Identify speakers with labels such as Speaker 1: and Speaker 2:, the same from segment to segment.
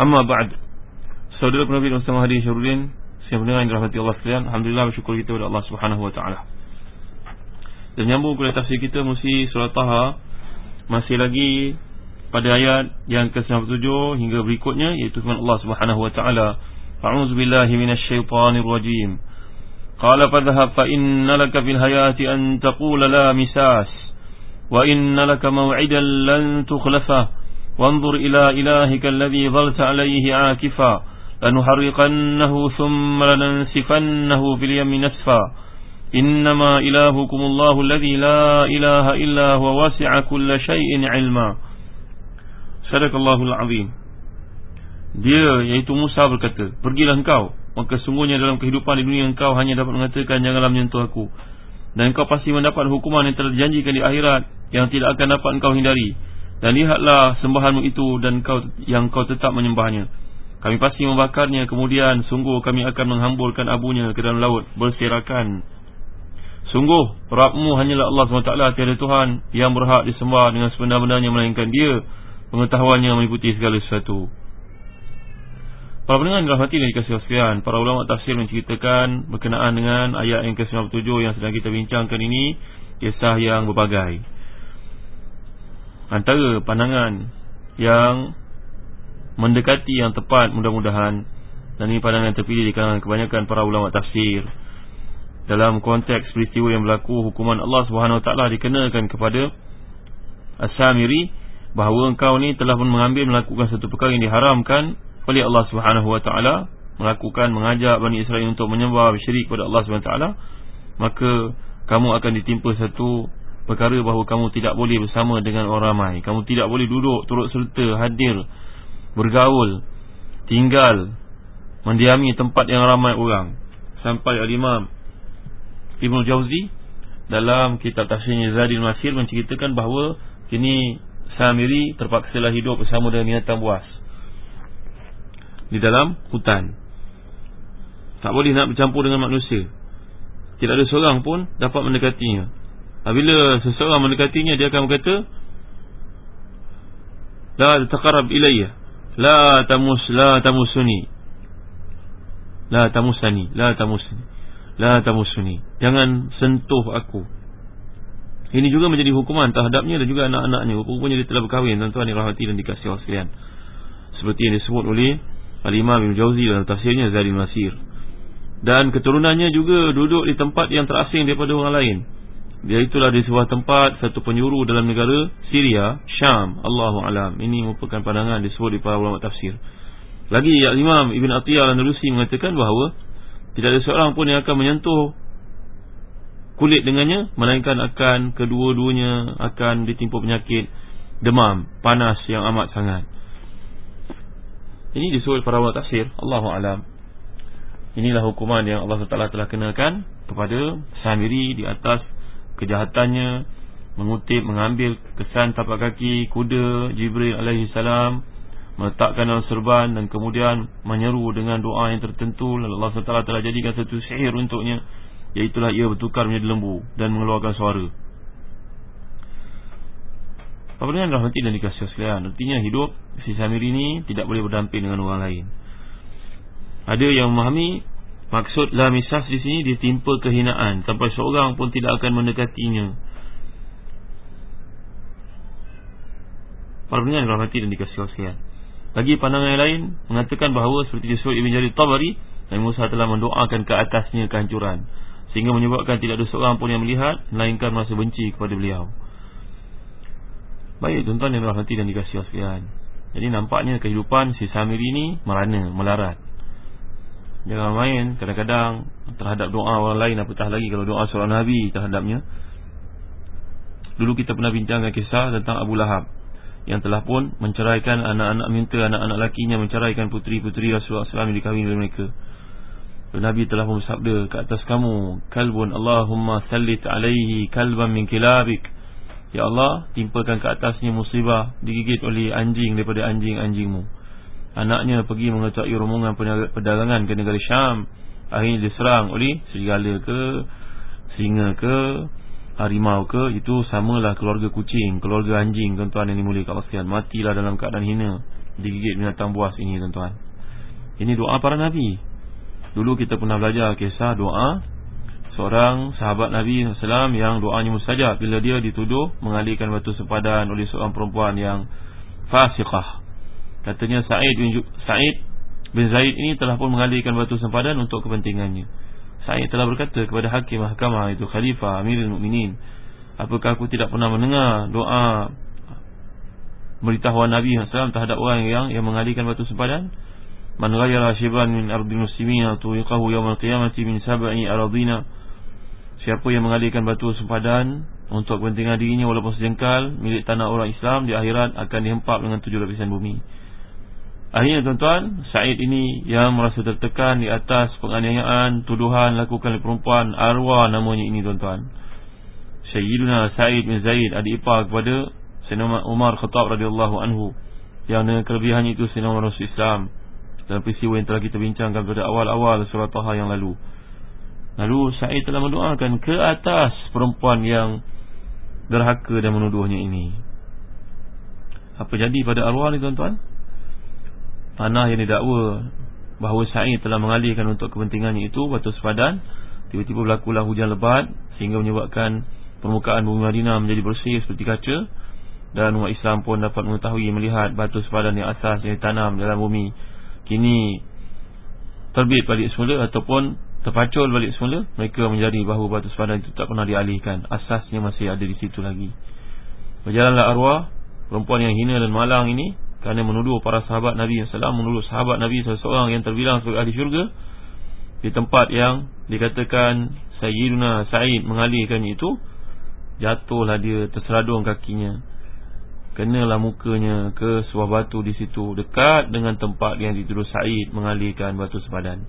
Speaker 1: Amma ba'd. Saudara dan sama hadir Syarudin, saya mendengar yang dirahmati Allah sekalian. Alhamdulillah bersyukur kita kepada Allah Subhanahu wa taala. Dan nyambung kepada tafsir kita mesti surah Taha masih lagi pada ayat yang ke-97 hingga berikutnya iaitu firman Allah Subhanahu wa taala. A'udzu billahi minasyaitonir rajim. Qala fadhhab fa inna laka fil hayati an taqula la misas wa inna laka maw'idan lan tukhlafa وانظر إلى إلهك الذي ظلت عليه عاكفا لنحرقنه ثم لننسفنه في اليم نسفا إنما إلهكم الله الذي لا إله إلا هو واسع كل شيء علما صدق الله العظيم Dia iaitu Musa berkata Pergilah engkau Maka sungguhnya dalam kehidupan di dunia engkau Hanya dapat mengatakan Janganlah menyentuh aku Dan engkau pasti mendapat hukuman yang telah dijanjikan di akhirat Yang tidak akan dapat engkau hindari dan lihatlah sembahanmu itu dan kau yang kau tetap menyembahnya. Kami pasti membakarnya kemudian sungguh kami akan menghamburkan abunya ke dalam laut berserakan. Sungguh Rabbmu hanyalah Allah SWT tiada Tuhan yang berhak disembah dengan sebenar-benarnya melainkan dia pengetahuannya meliputi segala sesuatu. Para pendengar yang dan dikasih sekalian, para ulama tafsir menceritakan berkenaan dengan ayat yang ke-97 yang sedang kita bincangkan ini kisah yang berbagai antara pandangan yang mendekati yang tepat mudah-mudahan dan ini pandangan terpilih di kalangan kebanyakan para ulama tafsir. Dalam konteks peristiwa yang berlaku hukuman Allah Subhanahu Wa Taala dikenakan kepada As-Samiri bahawa engkau ni telah pun mengambil melakukan satu perkara yang diharamkan oleh Allah Subhanahu Wa Taala melakukan mengajak Bani Israel untuk menyembah syirik kepada Allah Subhanahu Wa Taala maka kamu akan ditimpa satu perkara bahawa kamu tidak boleh bersama dengan orang ramai. Kamu tidak boleh duduk turut serta hadir bergaul tinggal mendiami tempat yang ramai orang. Sampai al-imam Ibn Jauzi dalam kitab tafsirnya Zadil Masir menceritakan bahawa kini Samiri terpaksa lah hidup bersama dengan binatang buas di dalam hutan. Tak boleh nak bercampur dengan manusia. Tidak ada seorang pun dapat mendekatinya Apabila seseorang mendekatinya dia akan berkata La taqarrab ilayya La tamus la tamusuni La tamusani La tamusani La tamusuni. Jangan sentuh aku. Ini juga menjadi hukuman terhadapnya dan juga anak-anaknya. Rupanya dia telah berkahwin. Tuan-tuan yang rahmati dan dikasih Allah sekalian. Seperti yang disebut oleh Al-Imam Ibn Jauzi dalam tafsirnya Zalim Nasir. Dan keturunannya juga duduk di tempat yang terasing daripada orang lain dia itulah di sebuah tempat Satu penyuru dalam negara Syria Syam Allahu alam. Ini merupakan pandangan disebut di para ulama tafsir. Lagi ya, Imam Ibn Atiyah Al-Nalusi mengatakan bahawa Tidak ada seorang pun yang akan menyentuh Kulit dengannya Melainkan akan kedua-duanya Akan ditimpa penyakit Demam Panas yang amat sangat. Ini disebut para ulama tafsir Allahu alam. Inilah hukuman yang Allah SWT telah kenakan Kepada Samiri di atas kejahatannya mengutip mengambil kesan tapak kaki kuda Jibril alaihi salam meletakkan dalam serban dan kemudian menyeru dengan doa yang tertentu. Lalu Allah SWT telah jadikan satu sihir untuknya iaitulah ia bertukar menjadi lembu dan mengeluarkan suara. Apa dengan rahmati dan dikasih sekalian? Artinya hidup si Samir ini tidak boleh berdamping dengan orang lain. Ada yang memahami Maksud la misas di sini ditimpa kehinaan. Sampai seorang pun tidak akan mendekatinya. Pendengar yang rahmati dan dikasih sekalian. Bagi pandangan yang lain Mengatakan bahawa Seperti disebut Ibn Jarir Tabari Nabi Musa telah mendoakan ke atasnya kehancuran. Sehingga menyebabkan tidak ada seorang pun yang melihat Melainkan merasa benci kepada beliau. Baik tuan-tuan yang rahmati dan dikasih sekalian. Jadi nampaknya kehidupan si Samiri ini Merana, melarat Jangan main kadang-kadang Terhadap doa orang lain Apatah lagi kalau doa seorang Nabi terhadapnya. Dulu kita pernah bincangkan kisah tentang Abu Lahab Yang telah pun menceraikan anak-anak minta Anak-anak lakinya menceraikan puteri-puteri Rasulullah SAW yang dikahwin oleh mereka. Nabi telah bersabda ke atas kamu kalbun Allahumma sallit alaihi kalban min kilabik. Ya Allah timpakan ke atasnya musibah digigit oleh anjing daripada anjing-anjingmu Anaknya pergi mengetahui rombongan perdagangan ke negara Syam Akhirnya diserang oleh serigala ke Singa ke Harimau ke Itu samalah keluarga kucing Keluarga anjing tuan-tuan yang dimulik Allah sekalian Matilah dalam keadaan hina. Digigit binatang buas ini tuan-tuan. Ini doa para Nabi. Dulu kita pernah belajar kisah doa Seorang sahabat Nabi SAW yang doanya mustajab. Bila dia dituduh mengalihkan batu sepadan oleh seorang perempuan yang fasiqah Katanya Sa'id bin, Sa'id bin Zaid ini telah pun mengalihkan batu sepadan untuk kepentingannya. Sa'id telah berkata kepada hakim mahkamah itu Khalifah Amirul Mukminin, Apakah aku tidak pernah mendengar doa Beritahuan Nabi SAW terhadap orang yang yang mengalihkan batu sepadan Man ghayara shiban min ardi muslimina tuwiqahu yawmal qiyamati min sab'i aradina. Siapa yang mengalihkan batu sempadan untuk kepentingan dirinya walaupun sejengkal milik tanah orang Islam di akhirat akan dihempap dengan tujuh lapisan bumi. Akhirnya tuan-tuan, Said ini yang merasa tertekan di atas penganiayaan, tuduhan lakukan oleh perempuan arwah namanya ini tuan-tuan. Sayyiduna Said bin Zaid adik ipar kepada Sayyidina Umar Khattab radhiyallahu anhu yang dengan kelebihannya itu Sayyidina Umar Rasul Islam dalam peristiwa yang telah kita bincangkan pada awal-awal surat Taha yang lalu. Lalu Sa'id telah mendoakan ke atas perempuan yang derhaka dan menuduhnya ini. Apa jadi pada arwah ni tuan-tuan? Panah yang didakwa bahawa Sa'id telah mengalihkan untuk kepentingannya itu batu sepadan. Tiba-tiba berlakulah hujan lebat sehingga menyebabkan permukaan bumi Madinah menjadi bersih seperti kaca. Dan umat Islam pun dapat mengetahui melihat batu sepadan yang asas yang ditanam dalam bumi kini terbit balik semula ataupun terpacul balik semula mereka menjadi bahawa batu sepadan itu tak pernah dialihkan asasnya masih ada di situ lagi berjalanlah arwah perempuan yang hina dan malang ini kerana menuduh para sahabat Nabi SAW menuduh sahabat Nabi seseorang yang terbilang sebagai ahli syurga di tempat yang dikatakan Sayyiduna Sa'id mengalihkan itu jatuhlah dia terseradung kakinya. Kenalah mukanya ke sebuah batu di situ dekat dengan tempat yang dituduh Said mengalihkan batu sepadan.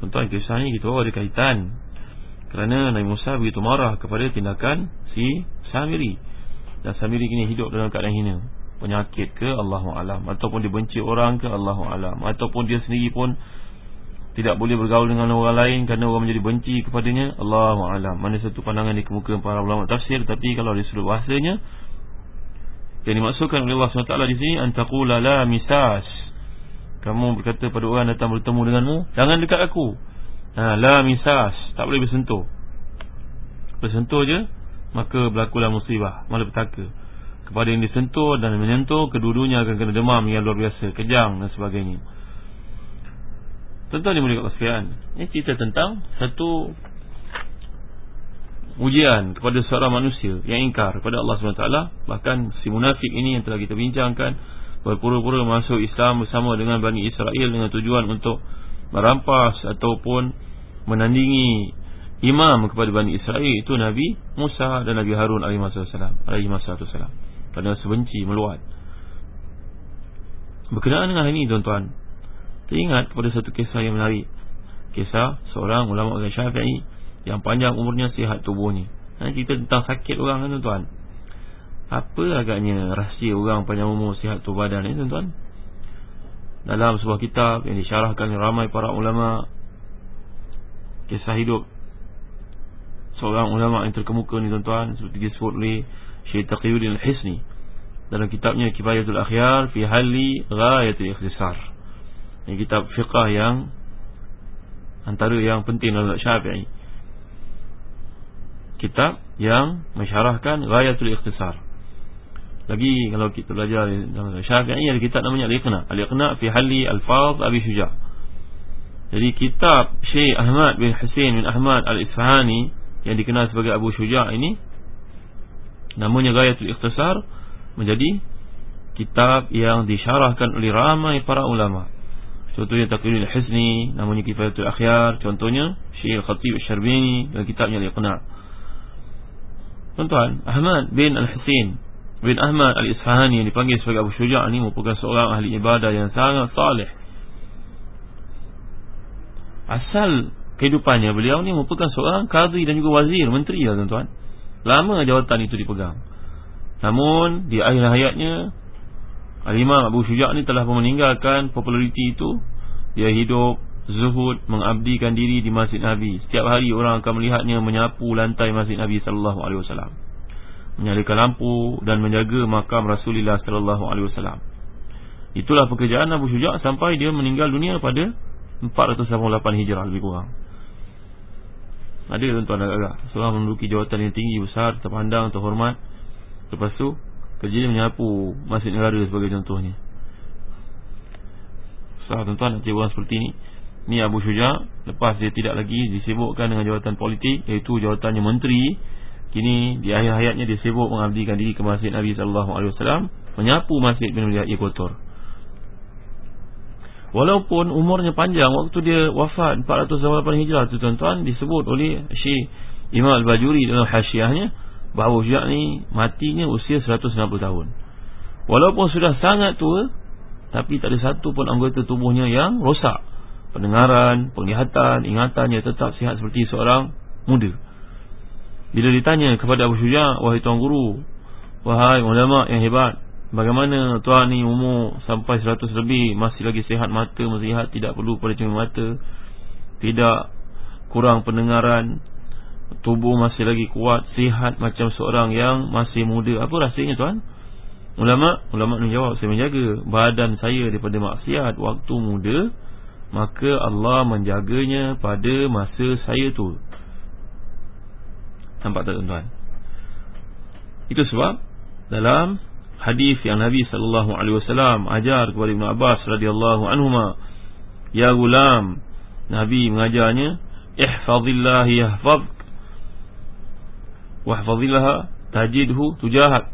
Speaker 1: Tuan-tuan kisah ni kita ada kaitan. Kerana Nabi Musa begitu marah kepada tindakan si Samiri. Dan Samiri kini hidup dalam keadaan hina penyakit ke Allahu alam. Ataupun dibenci orang ke Allahu alam. Ataupun dia sendiri pun tidak boleh bergaul dengan orang lain kerana orang menjadi benci kepadanya Allahu alam. Mana satu pandangan di kemuka para ulama tafsir tapi kalau di sudut bahasanya yang dimaksudkan oleh Allah SWT di sini Antaqula la misas. Kamu berkata pada orang datang bertemu denganmu Jangan dekat aku. Ha, La misas. Tak boleh bersentuh. Bersentuh je Maka berlakulah musibah Malah petaka Kepada yang disentuh dan menyentuh Kedua-duanya akan kena demam yang luar biasa Kejang dan sebagainya. Tentu ini boleh sekalian Ini cerita tentang Satu ujian kepada seorang manusia yang ingkar kepada Allah SWT bahkan si munafik ini yang telah kita bincangkan berpura-pura masuk Islam bersama dengan Bani Israel dengan tujuan untuk merampas ataupun menandingi imam kepada Bani Israel itu Nabi Musa dan Nabi Harun alaihi kerana sebenci meluat. Berkenaan dengan ini tuan-tuan teringat kepada satu kisah yang menarik. Kisah seorang ulama orang Syafi'i yang panjang umurnya sihat tubuhnya ha, Cerita tentang sakit orang kan tuan-tuan? Apa agaknya rahsia orang panjang umur sihat tubuh badan ni tuan-tuan? Dalam sebuah kitab yang disyarahkan ramai para ulama Kisah hidup Seorang ulama yang terkemuka ni tuan-tuan Seperti disebut oleh Syed Taqiyuddin Al-Hisni Dalam kitabnya Kibayatul Akhyar Fi Hali Ghayatul Ikhtisar. Ini kitab fiqah yang Antara yang penting dalam syafi'i. Kitab yang mensyarahkan Ghayatul Ikhtisar. lagi kalau kita belajar dalam Syafi'i ada kitab namanya Al-Iqna. Al-Iqna fi Halli Al-Fadh Abi Syuja' jadi kitab Syekh Ahmad bin Hussein bin Ahmad Al-Isfahani yang dikenal sebagai Abu Syuja' ini namanya Ghayatul Ikhtisar menjadi kitab yang disyarahkan oleh ramai para ulama contohnya Taqiyul Hisni namanya Kifayatul Akhyar contohnya Syekh Khatib Syarbini dalam kitabnya Al-Iqna tuan-tuan Ahmad bin Al-Hussein bin Ahmad Al-Isfahani yang dipanggil sebagai Abu Syuja' ini merupakan seorang ahli ibadah yang sangat salih. Asal kehidupannya beliau ni merupakan seorang qadhi dan juga wazir, menteri ya tuan-tuan. Lama jawatan itu dipegang. Namun di akhir hayatnya Al-Imam Abu Syuja' ni telah meninggalkan populariti itu. Dia hidup zuhud mengabdikan diri di Masjid Nabi. Setiap hari orang akan melihatnya menyapu lantai Masjid Nabi wasallam menyalakan lampu dan menjaga makam Rasulullah wasallam. Itulah pekerjaan Abu Syuja' sampai dia meninggal dunia pada 488 Hijrah lebih kurang. Ada tuan-tuan agak-agak Seorang menduduki jawatan yang tinggi besar Terpandang, terhormat Lepas tu Kerja dia menyapu Masjid Negara sebagai contohnya Setelah tuan-tuan nak orang seperti ini Ni Abu Syuja' Lepas dia tidak lagi disibukkan dengan jawatan politik Iaitu jawatannya menteri Kini di akhir hayatnya dia sibuk mengabdikan diri ke masjid Nabi wasallam, menyapu masjid bin ia kotor. Walaupun umurnya panjang waktu dia wafat 488 Hijrah tu tuan-tuan disebut oleh Syekh Imam Al-Bajuri dalam hasyiahnya bahawa Syekh ni matinya usia 160 tahun. Walaupun sudah sangat tua tapi tak ada satu pun anggota tubuhnya yang rosak. Pendengaran, penglihatan, ingatannya tetap sihat seperti seorang muda. Bila ditanya kepada Abu Syuja Wahai Tuan Guru Wahai ulama yang hebat Bagaimana tuan ni umur sampai 100 lebih Masih lagi sihat mata Masih sihat tidak perlu pada cuma mata Tidak kurang pendengaran Tubuh masih lagi kuat Sihat macam seorang yang masih muda. Apa rasanya tuan? Ulama ulama menjawab saya menjaga badan saya daripada maksiat waktu muda maka Allah menjaganya pada masa saya tu. Nampak tak tuan-tuan? Itu sebab Dalam hadis yang Nabi SAW Ajar kepada Ibn Abbas radhiyallahu anhuma Ya gulam Nabi mengajarnya Ihfadillah yahfad Wahfadillah Tajidhu tujahak.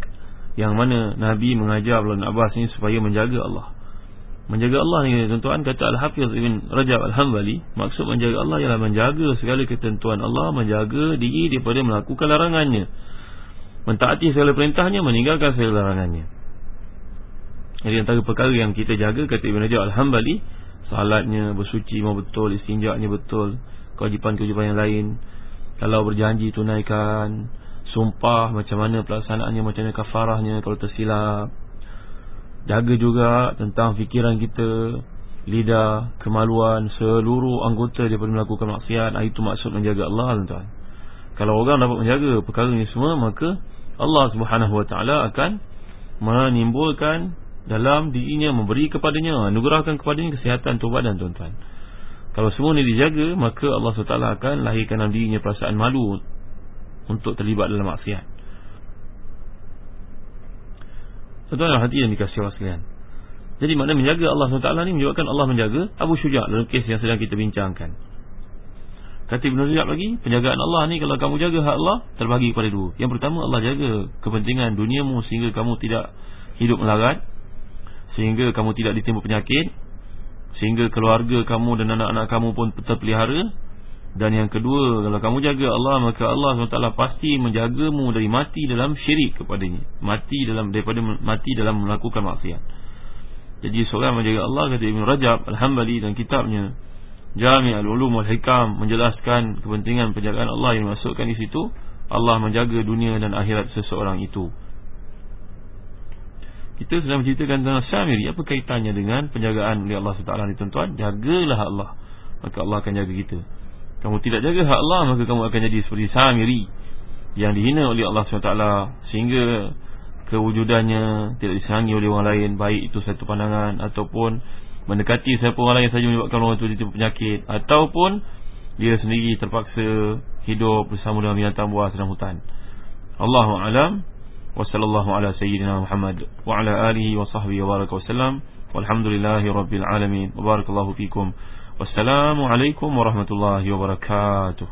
Speaker 1: Yang mana Nabi mengajar Ibn Abbas ini Supaya menjaga Allah. Menjaga Allah ni tuan-tuan kata Al-Hafiz Ibn Rajab Al-Hambali Maksud menjaga Allah ialah menjaga segala ketentuan Allah Menjaga diri daripada melakukan larangannya. Mentaati segala perintahnya Meninggalkan segala larangannya. Jadi antara perkara yang kita jaga Kata Ibn Rajab Al-Hambali Salatnya bersuci mau betul Istinjaknya betul Kewajipan-kewajipan yang lain Kalau berjanji tunaikan Sumpah macam mana pelaksanaannya Macam mana kafarahnya Kalau tersilap. Jaga juga tentang fikiran kita Lidah, kemaluan Seluruh anggota daripada melakukan maksiat. Itu maksud menjaga Allah tuan. Kalau orang dapat menjaga perkara ini semua Maka Allah subhanahu wa ta'ala akan Menimbulkan Dalam dirinya memberi kepadanya Anugerahkan kepadanya kesihatan tubuh dan tuan-tuan Kalau semua ini dijaga Maka Allah SWT akan lahirkan dalam dirinya perasaan malu Untuk terlibat dalam maksiat. Tuan-tuan hati yang dikasih Allah sekalian. Jadi makna menjaga Allah SWT ni Menyebabkan Allah menjaga Abu Syuja' dalam kes yang sedang kita bincangkan. Kata Ibn Rajab lagi Penjagaan Allah ni kalau kamu jaga hak Allah Terbagi kepada dua. Yang pertama Allah jaga kepentingan duniamu Sehingga kamu tidak hidup melarat Sehingga kamu tidak ditimbul penyakit Sehingga keluarga kamu dan anak-anak kamu pun terpelihara. Dan yang kedua Kalau kamu jaga Allah Maka Allah SWT pasti menjagamu Dari mati dalam syirik kepadanya. Mati dalam Daripada mati dalam melakukan maksiat. Jadi seorang menjaga Allah Kata Ibn Rajab Al-Hambali dan kitabnya Jami' al-ulum wal-hikam Menjelaskan kepentingan penjagaan Allah Yang dimasukkan di situ Allah menjaga dunia dan akhirat seseorang itu Kita sedang menceritakan tentang Syamiri Apa kaitannya dengan penjagaan oleh Allah SWT ni tuan-tuan? Jagalah Allah. Maka Allah akan jaga kita. Kamu tidak jaga hak Allah Maka kamu akan jadi seperti Samiri Yang dihina oleh Allah SWT Sehingga Kewujudannya Tidak disenangi oleh orang lain. Baik itu satu pandangan Ataupun Mendekati siapa orang lain saja Menyebabkan orang itu ditipu penyakit. Ataupun Dia sendiri terpaksa Hidup bersama dengan binatang buah sedang hutan. Allahu'alam وصلى الله على سيدنا محمد وعلى آله وصحبه وبارك وسلم. والحمد لله رب العالمين. وبارك الله فيكم. والسلام عليكم ورحمة الله وبركاته.